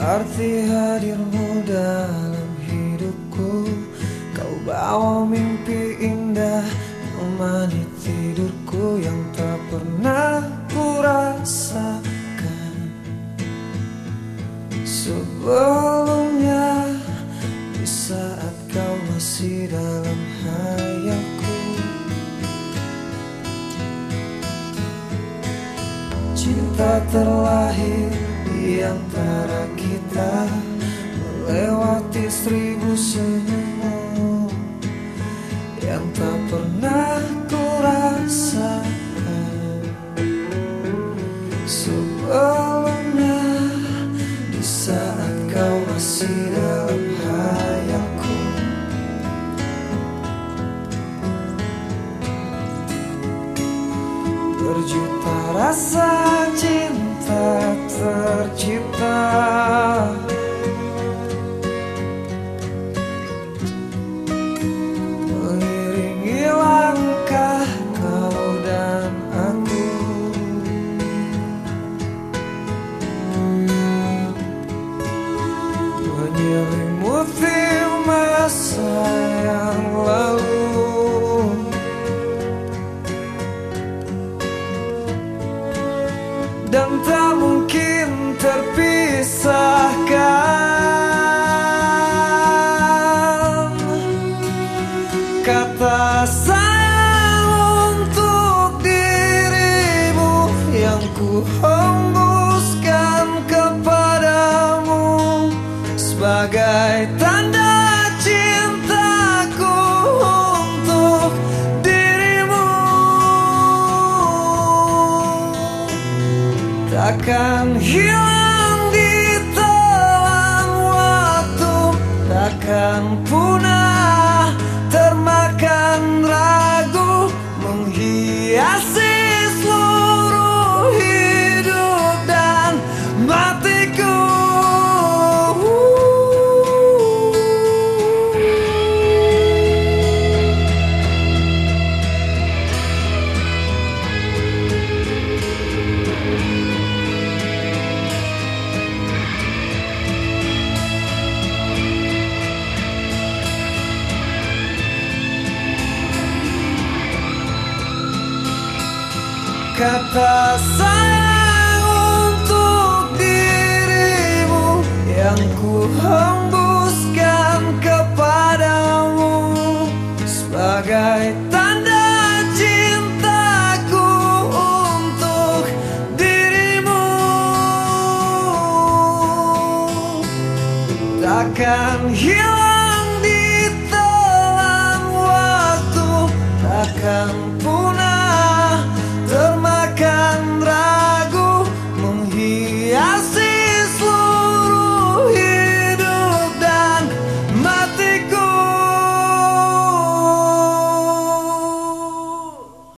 arti hadirmu dalam hidupku Kau bawa mimpi indah Menemani tidurku yang tak pernah ku rasakan Sebelumnya Di saat kau masih dalam hayalku Cinta terlahir antara kita Melewati seribu senyum Yang tak pernah ku rasakan Sebelumnya Di saat kau masih dalam hayalku Berjuta rasa masa yang lalu. Dan tak mungkin terpisahkan. Kata sayang untuk dirimu yang ku hembuskan takkan hilang di telan waktu takkan punah kata sayang untuk dirimu yang ku hembuskan kepadamu sebagai tanda cintaku untuk dirimu. Takkan hilang di telan waktu takkan punah